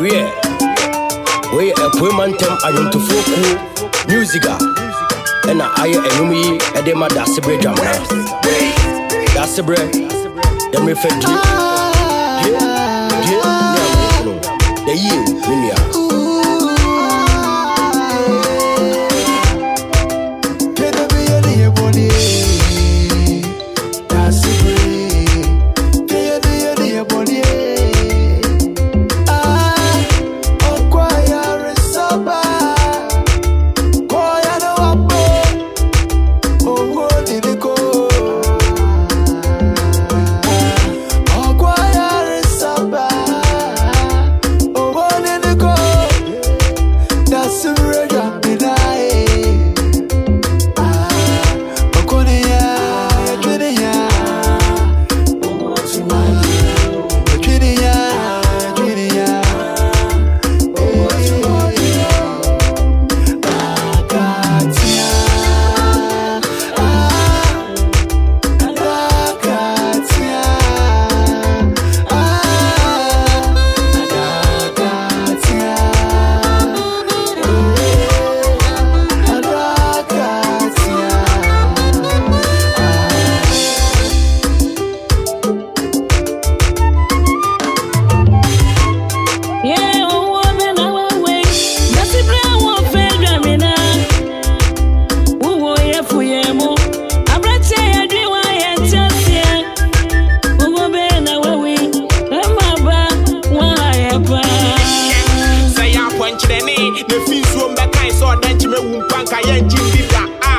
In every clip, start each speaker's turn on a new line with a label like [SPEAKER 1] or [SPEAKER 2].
[SPEAKER 1] where where a poeman tem
[SPEAKER 2] adwontofoɔ
[SPEAKER 1] kuo music ah.
[SPEAKER 2] a ɛna ayɛ
[SPEAKER 1] ɛnwom yi ɛde ma daseberɛ dwamena daseberɛ dɛmerɛfa die
[SPEAKER 2] die die ne awofono
[SPEAKER 1] yɛyie me nua
[SPEAKER 3] mefi nsuo mbɛkae sɛ ɔda nkyime wu mpa nka yɛnkye mbi da a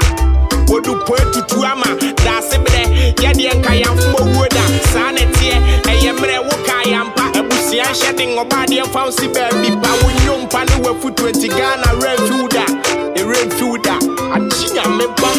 [SPEAKER 3] wɔdu
[SPEAKER 4] poe
[SPEAKER 3] tutu ama? Daase berɛ yɛdeɛ nka yɛmfoma wuo da saa ne teɛ ɛyɛ mmerɛ wokaa yɛmpa abusua nhyɛ den ɔbaadeɛ mfa wo si baabi pa. Wo nnwompa ne wafutuo nti ghana werɛmfiw da ɛwerɛmfiw da agye nyame ba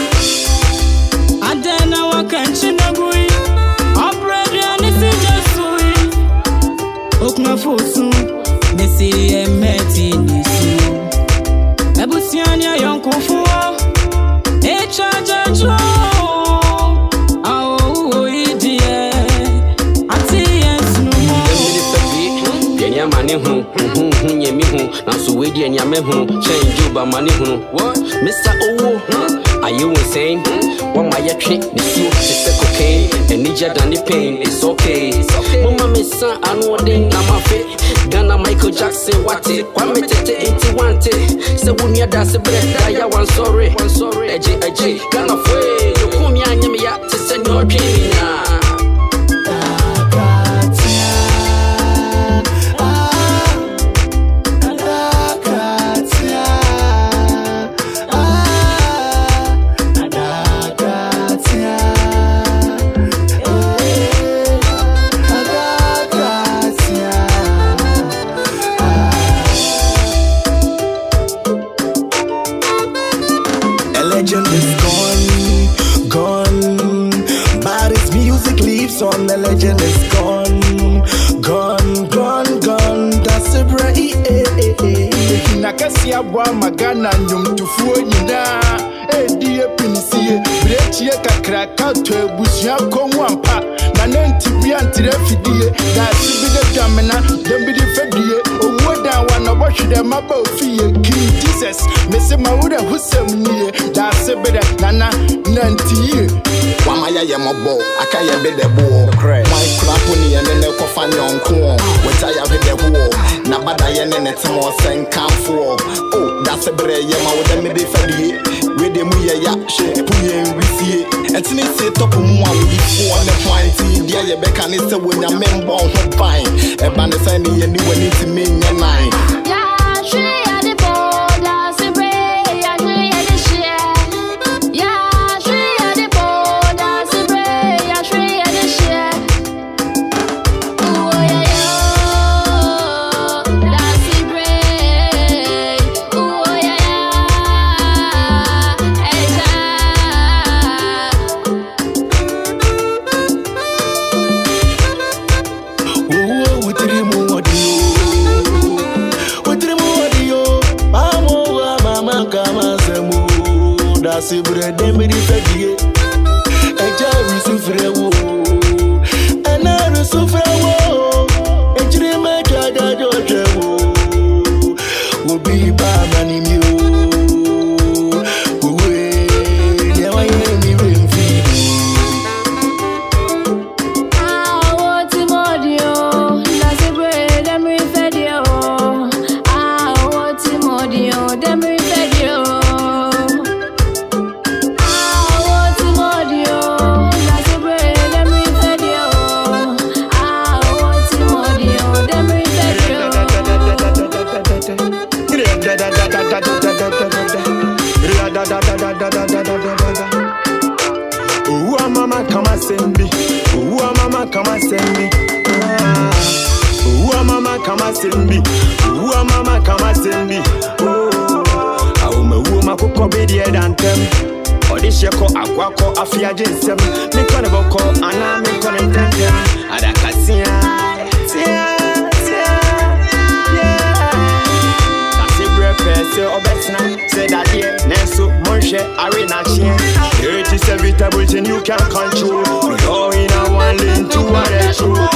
[SPEAKER 5] ba mane hunu. Mr. Owo are you insane? Hmm? What my trick the suit is a cocaine. And nija than the pain it's okay. Mama me son anu den na fit. Ghana Michael Jackson what wate kwame tete inti wante. Se wunya da se bre da ya one sorry. Eje eje Ghana fwe. Yo kumi anya me ya te se no dream
[SPEAKER 4] ase aboa ma ghana nnwomtofoɔ nyinaa ɛdi e, apinisie birekyie kakraka tɔ e, abusua kɔnwu ampa. Na ne ntibi antere afidie daase bi de dwamena dɛm bi de fɛdie owuo dan wanɔbɔhwe dɛ maba ofie king jesus mese ma worɛ hosɛm nie daase bi dɛ nana nanti
[SPEAKER 6] ya yɛ mɔbɔ aka yɛ bi dɛ boɔ wan kura po ne yɛ ne ne kɔfa ne ɔnkoɔ wɔta yɛ ahwɛ dɛ hoɔ nabada yɛ ne ne te mɔ sɛ nkamfoɔ o dase berɛ yɛ ma wɔdɛ me de fa die wede mu yɛ ya hwɛ po yɛ nwisie ɛtene sie tɔpo mu a woyifoɔ ne hwan ti deɛ yɛbɛka ne sɛ wɔnyame mbɔ ho ban ɛba ne sɛ ne yɛni w'ani ntimi nyɛ
[SPEAKER 2] asibire de miri fẹjiye ẹjẹ risu fere wo ẹnẹ risu fere wo ejiri mẹjọ adájọ jẹ wo obi ibà.
[SPEAKER 7] come and send me. Who ah, mama come and send me? Who ah, mama come and send me? Oh, I will my woman cook up with the head and them. ɔde hyɛ kɔ akoa kɔ afiagye nsɛm mekɔ ne bɔkɔ anaa ah, mekɔ ne ntɛntɛm I? kaseberɛ pɛɛ sɛ ɔbɛtena sɛ dadeɛ nanso monhwɛ are nakyeɛ ɛti sɛ vetableton you can control Go